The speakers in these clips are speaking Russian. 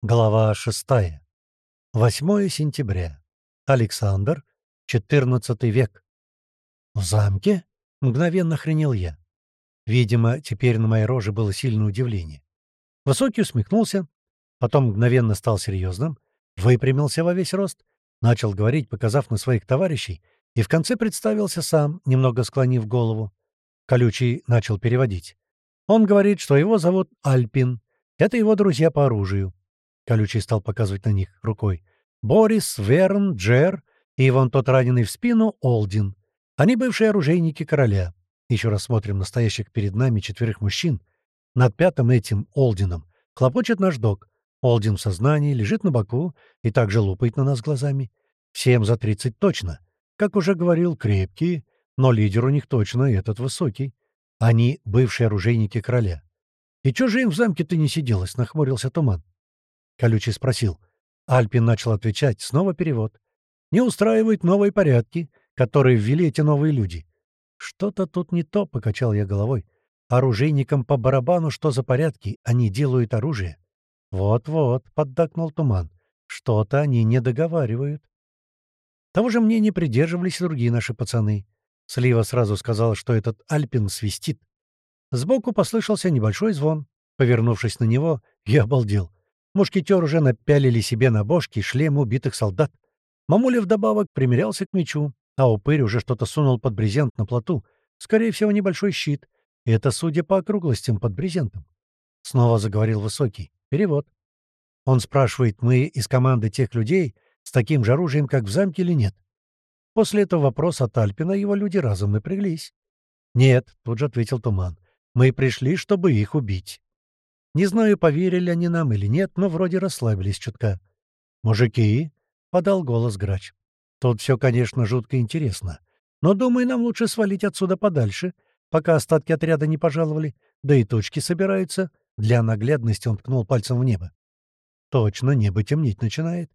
Глава 6. 8 сентября. Александр, 14 век. «В замке?» — мгновенно охренел я. Видимо, теперь на моей роже было сильное удивление. Высокий усмехнулся, потом мгновенно стал серьезным, выпрямился во весь рост, начал говорить, показав на своих товарищей, и в конце представился сам, немного склонив голову. Колючий начал переводить. Он говорит, что его зовут Альпин. Это его друзья по оружию. Колючий стал показывать на них рукой. «Борис, Верн, Джер и вон тот раненый в спину Олдин. Они бывшие оружейники короля. Еще раз смотрим настоящих перед нами четверых мужчин. Над пятым этим Олдином хлопочет наш док. Олдин в сознании, лежит на боку и также лупает на нас глазами. Всем за тридцать точно. Как уже говорил, крепкие, но лидер у них точно этот высокий. Они бывшие оружейники короля. «И чё же им в замке-то не сиделось?» — нахмурился Туман. Колючий спросил. Альпин начал отвечать. Снова перевод. «Не устраивают новые порядки, которые ввели эти новые люди». «Что-то тут не то», — покачал я головой. «Оружейникам по барабану, что за порядки? Они делают оружие». «Вот-вот», — поддакнул Туман. «Что-то они не договаривают». Того же мнения придерживались другие наши пацаны. Слива сразу сказал, что этот Альпин свистит. Сбоку послышался небольшой звон. Повернувшись на него, я обалдел. Мушкетер уже напялили себе на бошки шлем убитых солдат. Мамуля вдобавок примерялся к мечу, а упырь уже что-то сунул под брезент на плоту. Скорее всего, небольшой щит. И это, судя по округлостям, под брезентом. Снова заговорил Высокий. Перевод. Он спрашивает, мы из команды тех людей с таким же оружием, как в замке, или нет? После этого вопроса от Альпина его люди разом напряглись. «Нет», — тут же ответил Туман, — «мы пришли, чтобы их убить». Не знаю, поверили они нам или нет, но вроде расслабились чутка. «Мужики!» — подал голос грач. «Тут все, конечно, жутко интересно. Но, думаю, нам лучше свалить отсюда подальше, пока остатки отряда не пожаловали, да и точки собираются». Для наглядности он ткнул пальцем в небо. «Точно, небо темнеть начинает».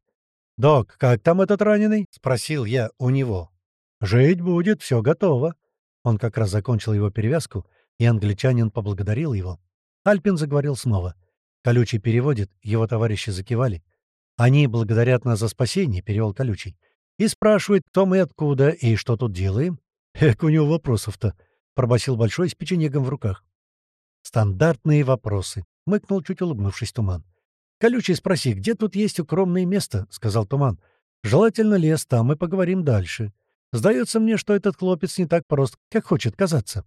«Док, как там этот раненый?» — спросил я у него. «Жить будет, все готово». Он как раз закончил его перевязку, и англичанин поблагодарил его. Альпин заговорил снова. Колючий переводит, его товарищи закивали. «Они благодарят нас за спасение», — перевел Колючий. «И спрашивают, кто мы откуда и что тут делаем». «Эк, у него вопросов-то», — пробасил Большой с печенегом в руках. «Стандартные вопросы», — мыкнул, чуть улыбнувшись Туман. «Колючий, спроси, где тут есть укромное место?» — сказал Туман. «Желательно лес, там мы поговорим дальше. Сдается мне, что этот хлопец не так прост, как хочет казаться».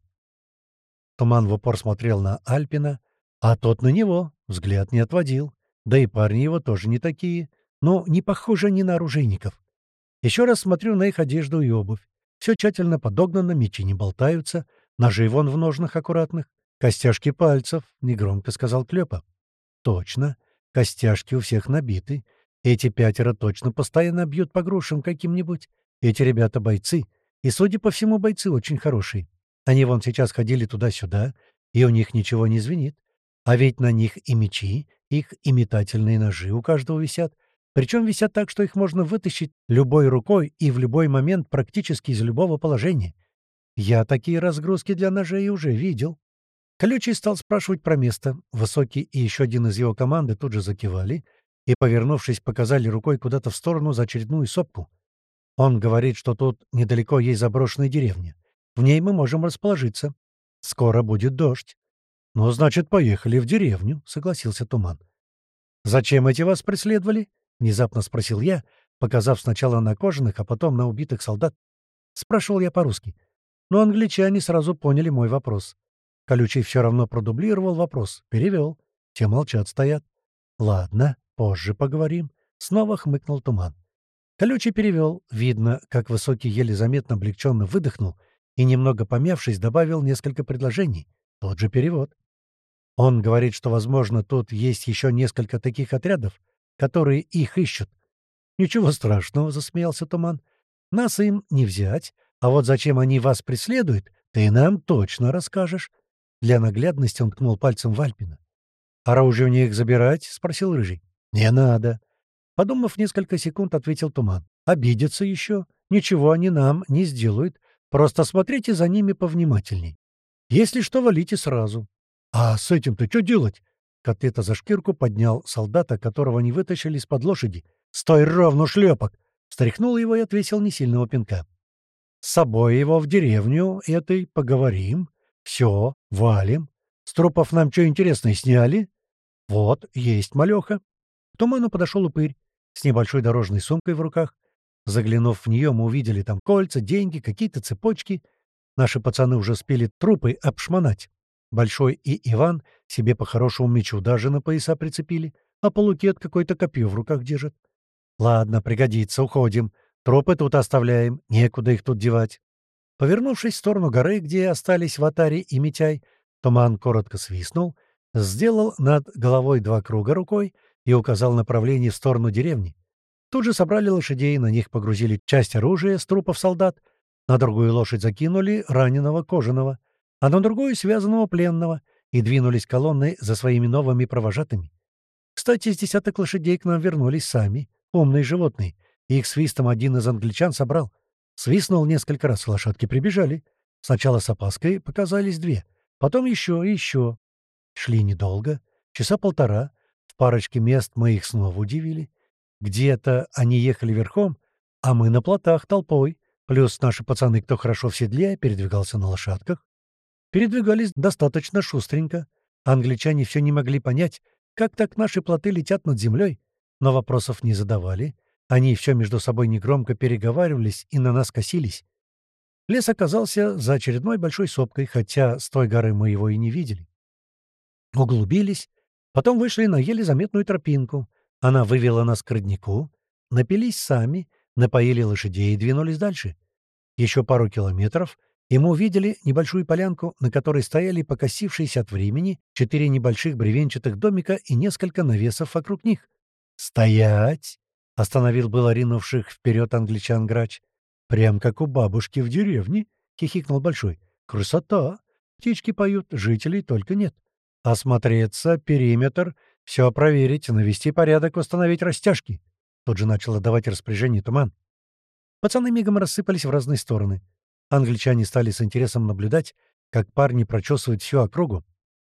Туман в упор смотрел на Альпина, а тот на него взгляд не отводил. Да и парни его тоже не такие. Но не похожи они на оружейников. Еще раз смотрю на их одежду и обувь. Все тщательно подогнано, мечи не болтаются, ножи вон в ножнах аккуратных, костяшки пальцев, — негромко сказал Клёпа. Точно, костяшки у всех набиты. Эти пятеро точно постоянно бьют по грушам каким-нибудь. Эти ребята бойцы, и, судя по всему, бойцы очень хорошие. Они вон сейчас ходили туда-сюда, и у них ничего не звенит. А ведь на них и мечи, их и метательные ножи у каждого висят. Причем висят так, что их можно вытащить любой рукой и в любой момент практически из любого положения. Я такие разгрузки для ножей уже видел. Колючий стал спрашивать про место. Высокий и еще один из его команды тут же закивали и, повернувшись, показали рукой куда-то в сторону за очередную сопку. Он говорит, что тут недалеко есть заброшенная деревня. В ней мы можем расположиться. Скоро будет дождь. — Ну, значит, поехали в деревню, — согласился Туман. — Зачем эти вас преследовали? — внезапно спросил я, показав сначала на кожаных, а потом на убитых солдат. Спрашивал я по-русски. Но англичане сразу поняли мой вопрос. Колючий все равно продублировал вопрос, перевел. Те молчат, стоят. «Ладно, позже поговорим», — снова хмыкнул Туман. Колючий перевел. Видно, как Высокий еле заметно облегченно выдохнул и, немного помявшись, добавил несколько предложений. Тот же перевод. Он говорит, что, возможно, тут есть еще несколько таких отрядов, которые их ищут. «Ничего страшного», — засмеялся Туман. «Нас им не взять, а вот зачем они вас преследуют, ты нам точно расскажешь». Для наглядности он ткнул пальцем в Альпина. «Оружие у них забирать?» — спросил Рыжий. «Не надо». Подумав несколько секунд, ответил Туман. «Обидятся еще. Ничего они нам не сделают. Просто смотрите за ними повнимательней. Если что, валите сразу. А с этим-то что делать? котлета за шкирку, поднял солдата, которого они вытащили из-под лошади. «Стой ровно, шлепок!» Встряхнул его и отвесил несильного пинка. «С собой его в деревню этой поговорим. Все, валим. С трупов нам что интересное сняли?» «Вот, есть малеха». К туману подошел упырь с небольшой дорожной сумкой в руках. Заглянув в нее, мы увидели там кольца, деньги, какие-то цепочки. Наши пацаны уже спели трупы обшмонать. Большой и Иван себе по хорошему мечу даже на пояса прицепили, а полукет какой-то копье в руках держит. «Ладно, пригодится, уходим. Трупы тут оставляем, некуда их тут девать». Повернувшись в сторону горы, где остались Ватари и Митяй, Туман коротко свистнул, сделал над головой два круга рукой и указал направление в сторону деревни. Тут же собрали лошадей, на них погрузили часть оружия с трупов солдат, на другую лошадь закинули раненого кожаного, а на другую — связанного пленного, и двинулись колонны за своими новыми провожатыми. Кстати, с десяток лошадей к нам вернулись сами, умные животные, их свистом один из англичан собрал. Свистнул несколько раз, лошадки прибежали. Сначала с опаской показались две, потом еще и еще. Шли недолго, часа полтора. В парочке мест мы их снова удивили. Где-то они ехали верхом, а мы на плотах толпой, плюс наши пацаны, кто хорошо в седле, передвигался на лошадках. Передвигались достаточно шустренько. Англичане все не могли понять, как так наши плоты летят над землей, но вопросов не задавали. Они все между собой негромко переговаривались и на нас косились. Лес оказался за очередной большой сопкой, хотя с той горы мы его и не видели. Углубились, потом вышли на еле заметную тропинку. Она вывела нас к роднику, напились сами, напоили лошадей и двинулись дальше. Еще пару километров, и мы увидели небольшую полянку, на которой стояли покосившиеся от времени четыре небольших бревенчатых домика и несколько навесов вокруг них. «Стоять!» — остановил было ринувших вперед англичан грач. «Прям как у бабушки в деревне!» — хихикнул Большой. «Красота! Птички поют, жителей только нет. Осмотреться, периметр, все проверить, навести порядок, установить растяжки». Тут же начал отдавать распоряжение туман. Пацаны мигом рассыпались в разные стороны. Англичане стали с интересом наблюдать, как парни прочесывают всю округу.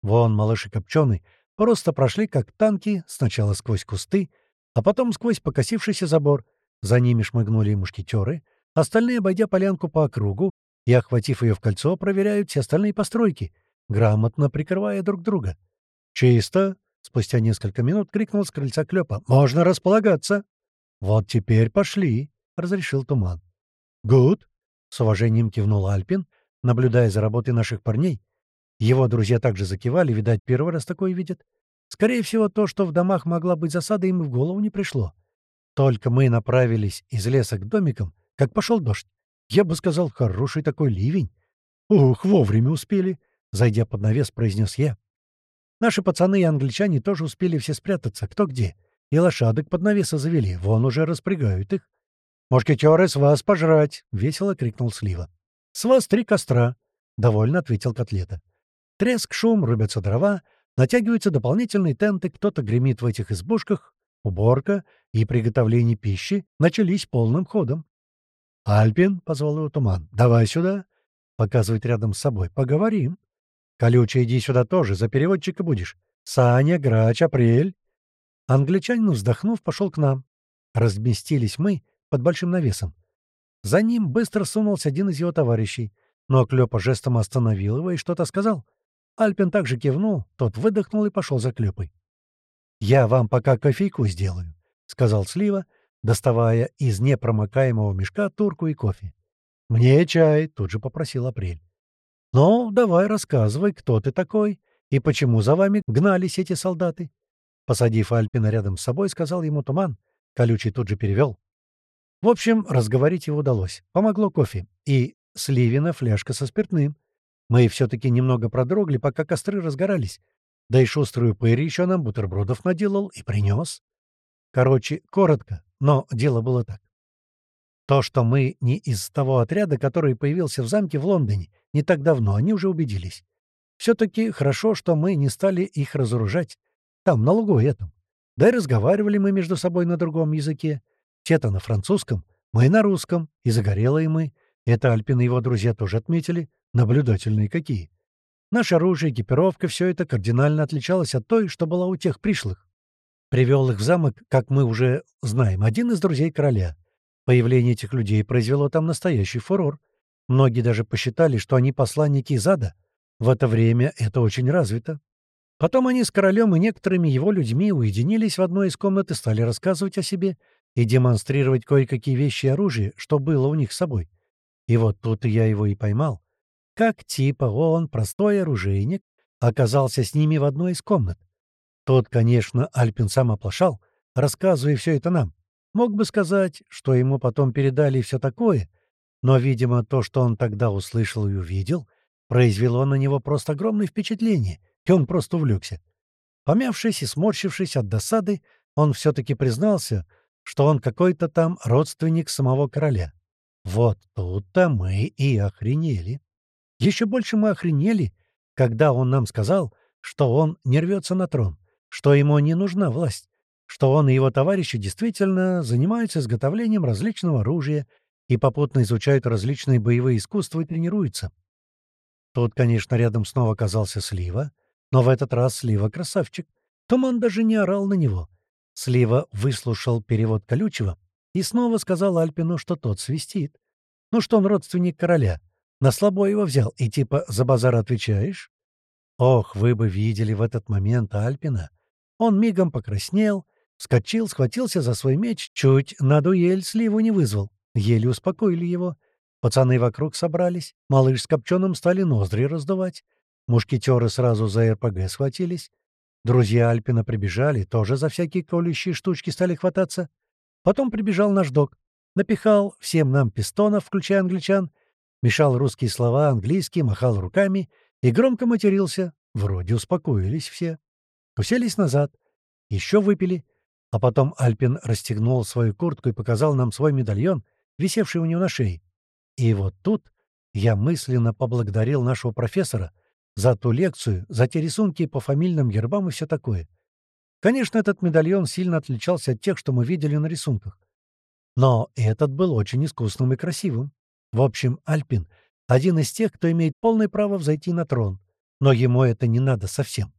Вон малыш и копченый просто прошли, как танки, сначала сквозь кусты, а потом сквозь покосившийся забор. За ними шмыгнули мушкетеры, остальные, обойдя полянку по округу и, охватив ее в кольцо, проверяют все остальные постройки, грамотно прикрывая друг друга. «Чисто!» — спустя несколько минут крикнул с крыльца Клёпа. «Можно располагаться!» «Вот теперь пошли!» — разрешил Туман. «Гуд!» С уважением кивнул Альпин, наблюдая за работой наших парней. Его друзья также закивали, видать, первый раз такое видят. Скорее всего, то, что в домах могла быть засада, им в голову не пришло. Только мы направились из леса к домикам, как пошел дождь. Я бы сказал, хороший такой ливень. «Ух, вовремя успели!» — зайдя под навес, произнес я. Наши пацаны и англичане тоже успели все спрятаться, кто где. И лошадок под навеса завели, вон уже распрягают их. «Мушкетеры, с вас пожрать!» — весело крикнул Слива. «С вас три костра!» — довольно ответил Котлета. Треск, шум, рубятся дрова, натягиваются дополнительные тенты, кто-то гремит в этих избушках, уборка и приготовление пищи начались полным ходом. «Альпин», — позвал его Туман, — «давай сюда». Показывает рядом с собой. «Поговорим». «Колючий, иди сюда тоже, за переводчика будешь. Саня, Грач, Апрель». Англичанин, вздохнув, пошел к нам. Разместились мы под большим навесом. За ним быстро сунулся один из его товарищей, но Клёпа жестом остановил его и что-то сказал. Альпин также кивнул, тот выдохнул и пошел за Клёпой. «Я вам пока кофейку сделаю», — сказал Слива, доставая из непромокаемого мешка турку и кофе. «Мне чай», — тут же попросил Апрель. «Ну, давай рассказывай, кто ты такой и почему за вами гнались эти солдаты?» Посадив Альпина рядом с собой, сказал ему Туман. Колючий тут же перевел. В общем, разговорить его удалось. Помогло кофе. И сливина фляжка со спиртным. Мы все-таки немного продрогли, пока костры разгорались. Да и шуструю пырь еще нам бутербродов наделал и принес. Короче, коротко, но дело было так. То, что мы не из того отряда, который появился в замке в Лондоне не так давно, они уже убедились. Все-таки хорошо, что мы не стали их разоружать. Там, на лугу этом. Да и разговаривали мы между собой на другом языке. Те-то на французском, мы на русском, и загорелые мы. Это Альпин и его друзья тоже отметили. Наблюдательные какие. Наше оружие, экипировка — все это кардинально отличалось от той, что была у тех пришлых. Привел их в замок, как мы уже знаем, один из друзей короля. Появление этих людей произвело там настоящий фурор. Многие даже посчитали, что они посланники из ада. В это время это очень развито. Потом они с королем и некоторыми его людьми уединились в одной из комнат и стали рассказывать о себе и демонстрировать кое-какие вещи и оружие, что было у них с собой. И вот тут я его и поймал. Как типа он, простой оружейник, оказался с ними в одной из комнат. Тот, конечно, Альпин сам оплошал, рассказывая все это нам. Мог бы сказать, что ему потом передали все такое, но, видимо, то, что он тогда услышал и увидел, произвело на него просто огромное впечатление, и он просто увлекся. Помявшись и сморщившись от досады, он все-таки признался, что он какой-то там родственник самого короля. Вот тут-то мы и охренели. Еще больше мы охренели, когда он нам сказал, что он не рвется на трон, что ему не нужна власть, что он и его товарищи действительно занимаются изготовлением различного оружия и попутно изучают различные боевые искусства и тренируются. Тут, конечно, рядом снова оказался Слива, но в этот раз Слива красавчик. Туман даже не орал на него. Слива выслушал перевод колючего и снова сказал Альпину, что тот свистит. Ну что он родственник короля — на слабо его взял и типа за базар отвечаешь? Ох, вы бы видели в этот момент Альпина. Он мигом покраснел, вскочил, схватился за свой меч, чуть на дуэль сливу не вызвал. Еле успокоили его. Пацаны вокруг собрались, малыш с копченым стали ноздри раздувать. Мушкетеры сразу за РПГ схватились. Друзья Альпина прибежали, тоже за всякие колющие штучки стали хвататься. Потом прибежал наш док, напихал всем нам пистонов, включая англичан, мешал русские слова, английские, махал руками и громко матерился. Вроде успокоились все. Уселись назад. Еще выпили. А потом Альпин расстегнул свою куртку и показал нам свой медальон, висевший у него на шее. И вот тут я мысленно поблагодарил нашего профессора за ту лекцию, за те рисунки по фамильным гербам и все такое. Конечно, этот медальон сильно отличался от тех, что мы видели на рисунках. Но этот был очень искусным и красивым. В общем, Альпин — один из тех, кто имеет полное право взойти на трон, но ему это не надо совсем.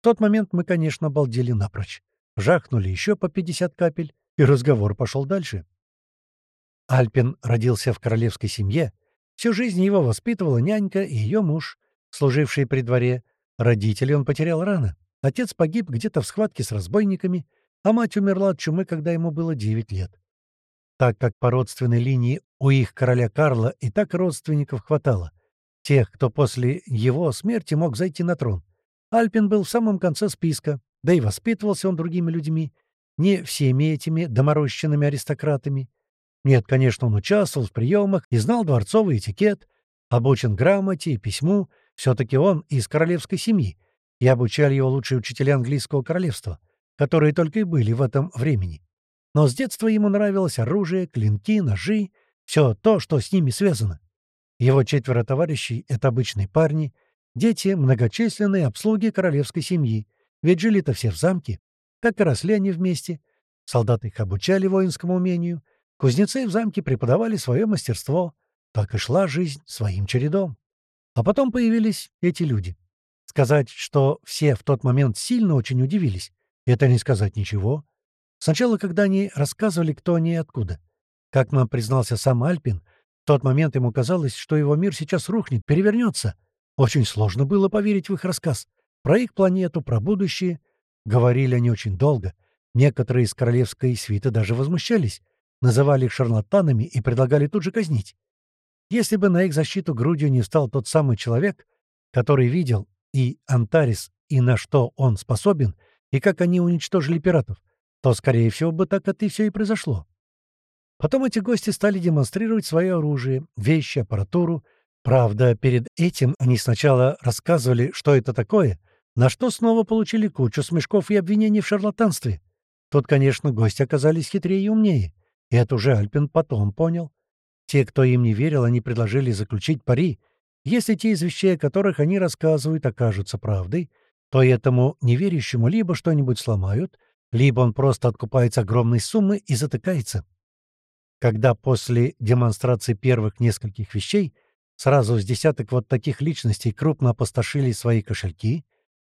В тот момент мы, конечно, обалдели напрочь. Жахнули еще по 50 капель, и разговор пошел дальше. Альпин родился в королевской семье. Всю жизнь его воспитывала нянька и ее муж, служивший при дворе. Родителей он потерял рано. Отец погиб где-то в схватке с разбойниками, а мать умерла от чумы, когда ему было 9 лет так как по родственной линии у их короля Карла и так родственников хватало. Тех, кто после его смерти мог зайти на трон. Альпин был в самом конце списка, да и воспитывался он другими людьми, не всеми этими доморощенными аристократами. Нет, конечно, он участвовал в приемах и знал дворцовый этикет, обучен грамоте и письму, все-таки он из королевской семьи, и обучали его лучшие учителя английского королевства, которые только и были в этом времени. Но с детства ему нравилось оружие, клинки, ножи, все то, что с ними связано. Его четверо товарищей — это обычные парни, дети — многочисленные обслуги королевской семьи, ведь жили-то все в замке, так и росли они вместе. Солдаты их обучали воинскому умению, кузнецы в замке преподавали свое мастерство, так и шла жизнь своим чередом. А потом появились эти люди. Сказать, что все в тот момент сильно очень удивились, это не сказать ничего. Сначала, когда они рассказывали, кто они и откуда. Как нам признался сам Альпин, в тот момент ему казалось, что его мир сейчас рухнет, перевернется. Очень сложно было поверить в их рассказ. Про их планету, про будущее. Говорили они очень долго. Некоторые из королевской свиты даже возмущались, называли их шарлатанами и предлагали тут же казнить. Если бы на их защиту грудью не встал тот самый человек, который видел и Антарис, и на что он способен, и как они уничтожили пиратов, то, скорее всего, бы так это и все и произошло. Потом эти гости стали демонстрировать свое оружие, вещи, аппаратуру. Правда, перед этим они сначала рассказывали, что это такое, на что снова получили кучу смешков и обвинений в шарлатанстве. Тут, конечно, гости оказались хитрее и умнее. И это уже Альпин потом понял. Те, кто им не верил, они предложили заключить пари. Если те из вещей, о которых они рассказывают, окажутся правдой, то этому неверящему либо что-нибудь сломают, либо он просто откупается огромной суммы и затыкается. Когда после демонстрации первых нескольких вещей Сразу с десяток вот таких личностей крупно опустошили свои кошельки,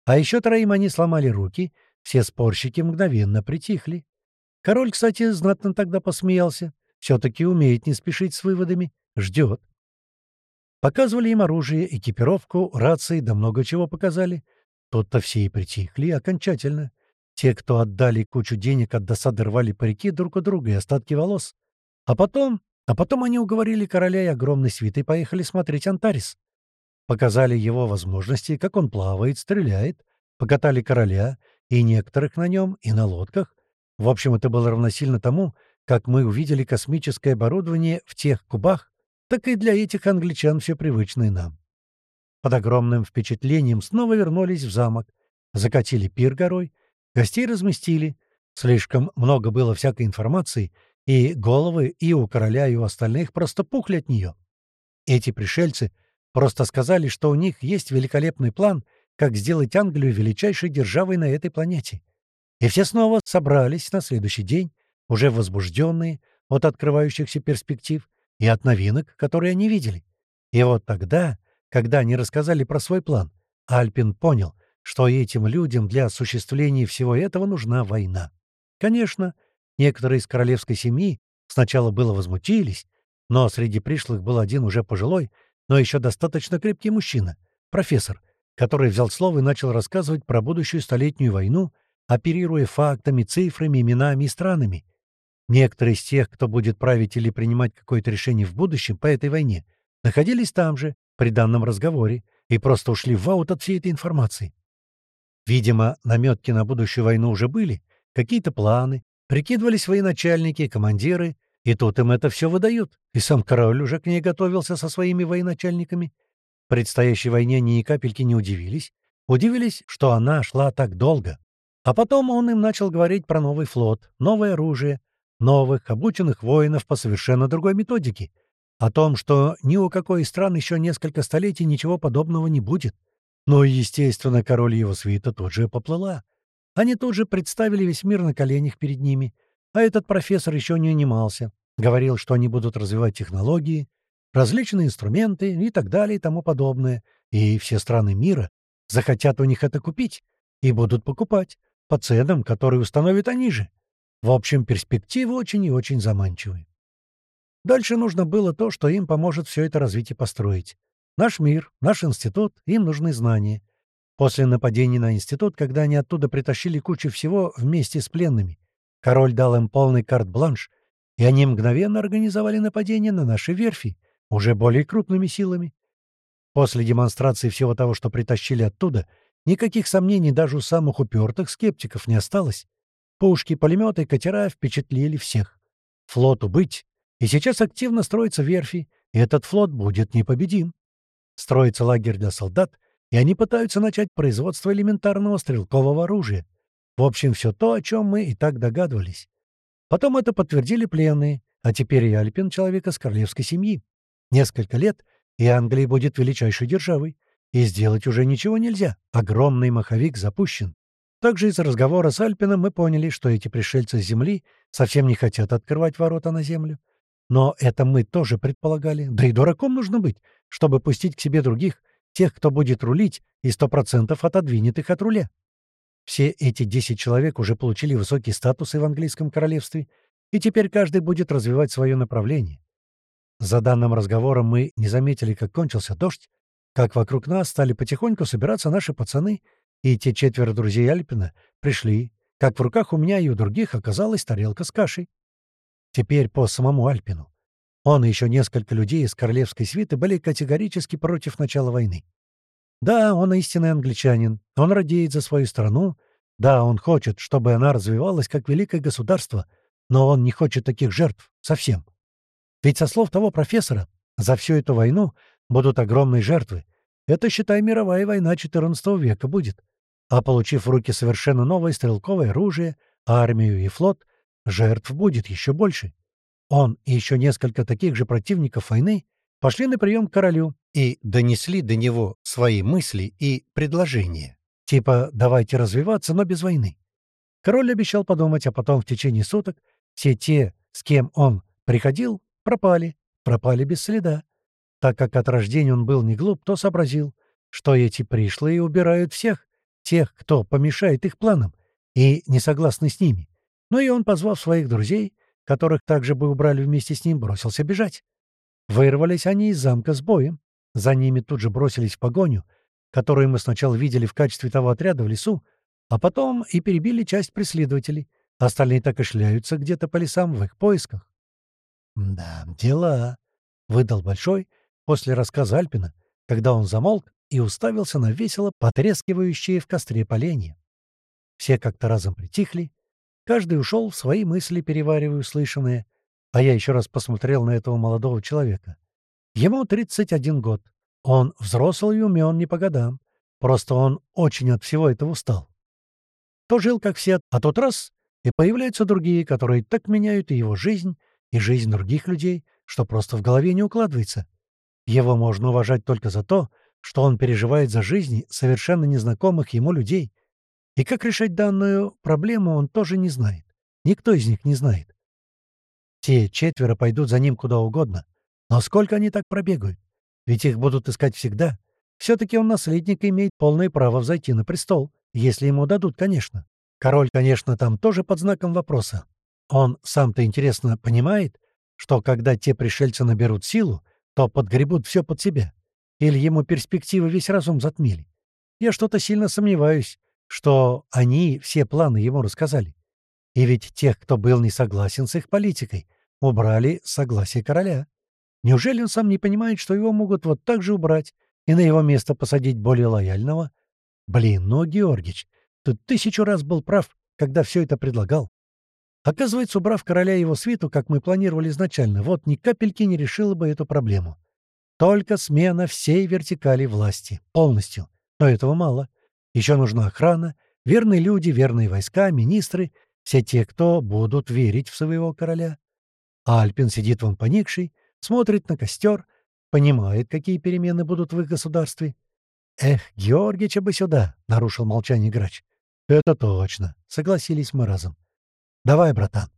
а еще троим они сломали руки, все спорщики мгновенно притихли. Король, кстати, знатно тогда посмеялся. Все-таки умеет не спешить с выводами. Ждет. Показывали им оружие, экипировку, рации, да много чего показали. Тут-то все и притихли окончательно. Те, кто отдали кучу денег, от досады рвали парики друг у друга и остатки волос. А потом... А потом они уговорили короля и огромной свитой поехали смотреть Антарис. Показали его возможности, как он плавает, стреляет. Покатали короля, и некоторых на нем, и на лодках. В общем, это было равносильно тому, как мы увидели космическое оборудование в тех кубах, так и для этих англичан все привычное нам. Под огромным впечатлением снова вернулись в замок, закатили пир горой, гостей разместили. Слишком много было всякой информации, и головы и у короля, и у остальных просто пухли от нее. Эти пришельцы просто сказали, что у них есть великолепный план, как сделать Англию величайшей державой на этой планете. И все снова собрались на следующий день, уже возбужденные от открывающихся перспектив, и от новинок, которые они видели. И вот тогда, когда они рассказали про свой план, Альпин понял, что этим людям для осуществления всего этого нужна война. Конечно, некоторые из королевской семьи сначала было возмутились, но среди пришлых был один уже пожилой, но еще достаточно крепкий мужчина, профессор, который взял слово и начал рассказывать про будущую столетнюю войну, оперируя фактами, цифрами, именами и странами. Некоторые из тех, кто будет править или принимать какое-то решение в будущем по этой войне, находились там же, при данном разговоре, и просто ушли в аут от всей этой информации. Видимо, наметки на будущую войну уже были, какие-то планы, прикидывались военачальники, командиры, и тут им это все выдают, и сам король уже к ней готовился со своими военачальниками. Предстоящей войне ни капельки не удивились. Удивились, что она шла так долго. А потом он им начал говорить про новый флот, новое оружие, новых, обученных воинов по совершенно другой методике, о том, что ни у какой из стран еще несколько столетий ничего подобного не будет. Но, естественно, король его свита тут же поплыла. Они тут же представили весь мир на коленях перед ними, а этот профессор еще не унимался. Говорил, что они будут развивать технологии, различные инструменты и так далее и тому подобное, и все страны мира захотят у них это купить и будут покупать по ценам, которые установят они же. В общем, перспективы очень и очень заманчивые. Дальше нужно было то, что им поможет все это развить и построить. Наш мир, наш институт, им нужны знания. После нападения на институт, когда они оттуда притащили кучу всего вместе с пленными, король дал им полный карт-бланш, и они мгновенно организовали нападение на наши верфи, уже более крупными силами. После демонстрации всего того, что притащили оттуда, никаких сомнений даже у самых упертых скептиков не осталось. Пушки, пулеметы, катера впечатлили всех. Флоту быть, и сейчас активно строится верфи, и этот флот будет непобедим. Строится лагерь для солдат, и они пытаются начать производство элементарного стрелкового оружия. В общем, все то, о чем мы и так догадывались. Потом это подтвердили пленные, а теперь и Альпин — человек из королевской семьи. Несколько лет, и Англия будет величайшей державой, и сделать уже ничего нельзя. Огромный маховик запущен. Также из разговора с Альпином мы поняли, что эти пришельцы с Земли совсем не хотят открывать ворота на Землю. Но это мы тоже предполагали. Да и дураком нужно быть, чтобы пустить к себе других, тех, кто будет рулить, и сто процентов отодвинет их от руля. Все эти десять человек уже получили высокие статусы в английском королевстве, и теперь каждый будет развивать свое направление. За данным разговором мы не заметили, как кончился дождь, как вокруг нас стали потихоньку собираться наши пацаны — и те четверо друзей Альпина пришли, как в руках у меня и у других оказалась тарелка с кашей. Теперь по самому Альпину. Он и еще несколько людей из королевской свиты были категорически против начала войны. Да, он истинный англичанин, он радеет за свою страну, да, он хочет, чтобы она развивалась как великое государство, но он не хочет таких жертв совсем. Ведь со слов того профессора, за всю эту войну будут огромные жертвы, это, считай, мировая война XIV века будет. А получив в руки совершенно новое стрелковое оружие, армию и флот, жертв будет еще больше. Он и еще несколько таких же противников войны пошли на прием к королю и донесли до него свои мысли и предложения. Типа «давайте развиваться, но без войны». Король обещал подумать, а потом в течение суток все те, с кем он приходил, пропали, пропали без следа. Так как от рождения он был не глуп, то сообразил, что эти пришлые убирают всех, тех, кто помешает их планам и не согласны с ними. Ну и он, позвав своих друзей, которых также бы убрали вместе с ним, бросился бежать. Вырвались они из замка с боем. За ними тут же бросились в погоню, которую мы сначала видели в качестве того отряда в лесу, а потом и перебили часть преследователей. Остальные так и шляются где-то по лесам в их поисках. «Да, дела», — выдал Большой после рассказа Альпина, когда он замолк и уставился на весело потрескивающие в костре поленья. Все как-то разом притихли, каждый ушел в свои мысли, переваривая услышанное, а я еще раз посмотрел на этого молодого человека. Ему 31 год. Он взрослый и умен не по годам. Просто он очень от всего этого устал. То жил, как все, а тот раз и появляются другие, которые так меняют и его жизнь, и жизнь других людей, что просто в голове не укладывается. Его можно уважать только за то, что он переживает за жизни совершенно незнакомых ему людей. И как решать данную проблему он тоже не знает. Никто из них не знает. Те четверо пойдут за ним куда угодно. Но сколько они так пробегают? Ведь их будут искать всегда. Все-таки он наследник и имеет полное право взойти на престол, если ему дадут, конечно. Король, конечно, там тоже под знаком вопроса. Он сам-то, интересно, понимает, что когда те пришельцы наберут силу, то подгребут все под себя? Или ему перспективы весь разум затмили? Я что-то сильно сомневаюсь, что они все планы ему рассказали. И ведь тех, кто был не согласен с их политикой, убрали согласие короля. Неужели он сам не понимает, что его могут вот так же убрать и на его место посадить более лояльного? Блин, ну, Георгич, ты тысячу раз был прав, когда все это предлагал. Оказывается, убрав короля и его свиту, как мы планировали изначально, вот ни капельки не решила бы эту проблему. Только смена всей вертикали власти. Полностью. Но этого мало. Еще нужна охрана, верные люди, верные войска, министры, все те, кто будут верить в своего короля. Альпин сидит вон поникший, смотрит на костер, понимает, какие перемены будут в их государстве. «Эх, Георгича бы сюда!» — нарушил молчание грач. «Это точно», — согласились мы разом. «Давай, братан».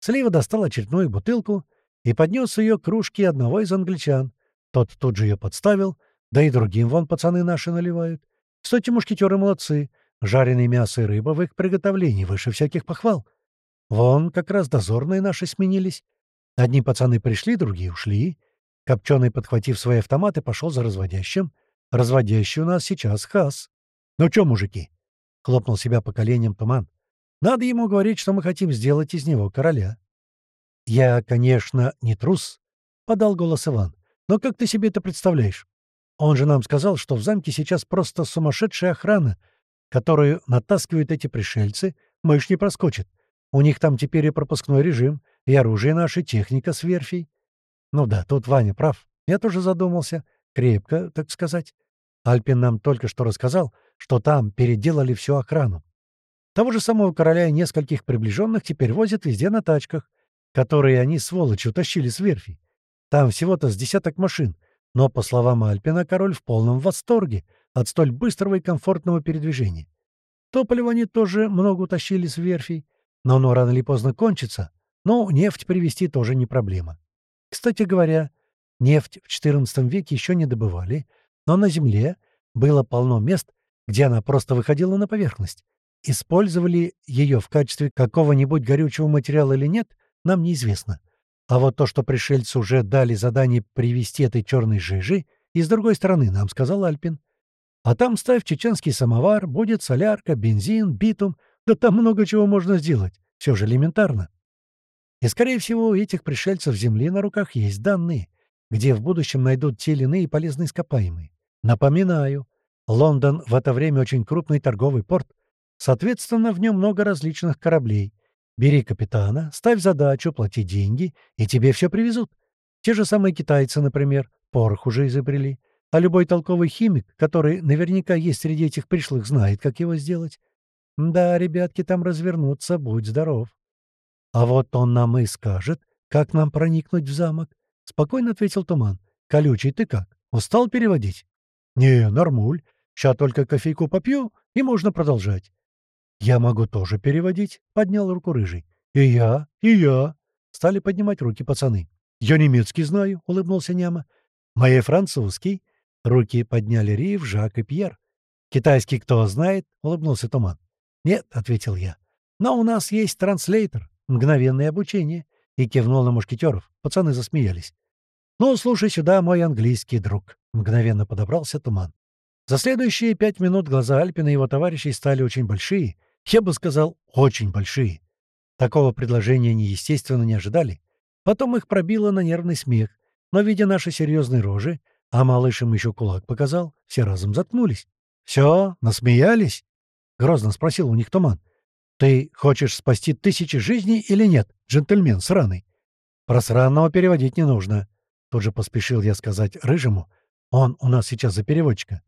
Слива достал очередную бутылку и поднес ее к кружке одного из англичан. Тот тут же ее подставил, да и другим вон пацаны наши наливают. Кстати, мушкетеры молодцы. Жареное мясо и рыба в их приготовлении выше всяких похвал. Вон как раз дозорные наши сменились. Одни пацаны пришли, другие ушли. Копченый, подхватив свои автоматы, пошел за разводящим. Разводящий у нас сейчас хас. Ну чё, мужики, — хлопнул себя по коленям туман. «Надо ему говорить, что мы хотим сделать из него короля». «Я, конечно, не трус», — подал голос Иван. «Но как ты себе это представляешь? Он же нам сказал, что в замке сейчас просто сумасшедшая охрана, которую натаскивают эти пришельцы, мышь не проскочит. У них там теперь и пропускной режим, и оружие наше, техника с верфей». «Ну да, тут Ваня прав. Я тоже задумался. Крепко, так сказать. Альпин нам только что рассказал, что там переделали всю охрану. Того же самого короля и нескольких приближенных теперь возят везде на тачках, которые они, сволочи, утащили с верфи. Там всего-то с десяток машин, но, по словам Альпина, король в полном восторге от столь быстрого и комфортного передвижения. Топливо они тоже много утащили с верфи, но оно рано или поздно кончится, но нефть привезти тоже не проблема. Кстати говоря, нефть в XIV веке еще не добывали, но на Земле было полно мест, где она просто выходила на поверхность. Использовали ее в качестве какого-нибудь горючего материала или нет, нам неизвестно. А вот то, что пришельцы уже дали задание привезти этой черной жижи, и с другой стороны, нам сказал Альпин. А там ставь чеченский самовар, будет солярка, бензин, битум, да там много чего можно сделать. Все же элементарно. И, скорее всего, у этих пришельцев Земли на руках есть данные, где в будущем найдут те или иные полезные ископаемые. Напоминаю, Лондон в это время очень крупный торговый порт. Соответственно, в нем много различных кораблей. Бери капитана, ставь задачу, плати деньги, и тебе все привезут. Те же самые китайцы, например, порох уже изобрели. А любой толковый химик, который наверняка есть среди этих пришлых, знает, как его сделать. Да, ребятки там развернутся, будь здоров. А вот он нам и скажет, как нам проникнуть в замок. Спокойно ответил Туман. Колючий, ты как? Устал переводить? Не, нормуль. Ща только кофейку попью, и можно продолжать. «Я могу тоже переводить», — поднял руку Рыжий. «И я, и я», — стали поднимать руки пацаны. «Я немецкий знаю», — улыбнулся Няма. «Мои французский». Руки подняли Рив, Жак и Пьер. «Китайский кто знает?» — улыбнулся Туман. «Нет», — ответил я. «Но у нас есть транслейтер, мгновенное обучение». И кивнул на мушкетеров. Пацаны засмеялись. «Ну, слушай сюда, мой английский друг», — мгновенно подобрался Туман. За следующие пять минут глаза Альпина и его товарищей стали очень большие, я бы сказал, очень большие. Такого предложения они, естественно, не ожидали. Потом их пробило на нервный смех, но, видя наши серьезные рожи, а малыш им еще кулак показал, все разом заткнулись. «Все, насмеялись?» — грозно спросил у них Туман. «Ты хочешь спасти тысячи жизней или нет, джентльмен сраный?» «Про сраного переводить не нужно», — тут же поспешил я сказать Рыжему. «Он у нас сейчас за переводчика».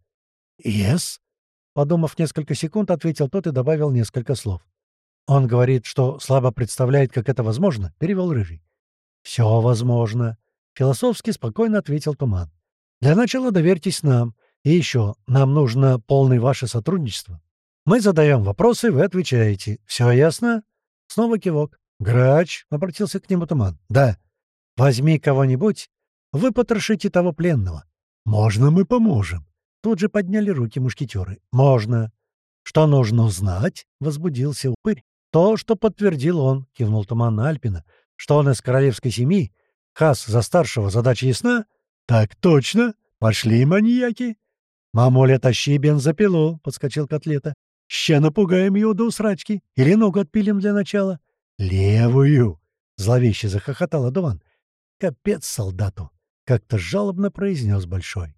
«Yes?» — подумав несколько секунд, ответил тот и добавил несколько слов. «Он говорит, что слабо представляет, как это возможно», — перевел Рыжий. «Все возможно», — философски спокойно ответил Туман. «Для начала доверьтесь нам. И еще, нам нужно полное ваше сотрудничество. Мы задаем вопросы, вы отвечаете. Все ясно?» Снова кивок. «Грач», — обратился к нему Туман. «Да. Возьми кого-нибудь, вы потрошите того пленного. Можно мы поможем?» Тут же подняли руки мушкетеры. «Можно». «Что нужно узнать?» — возбудился упырь. «То, что подтвердил он», — кивнул Туман на Альпина, «что он из королевской семьи. Хас за старшего задача ясна?» «Так точно. Пошли, маньяки». «Мамуля, тащи бензопилу», — подскочил котлета. «Ща напугаем его до усрачки. Или ногу отпилим для начала». «Левую!» — зловеще захохотал Адуван. «Капец солдату!» — как-то жалобно произнес Большой.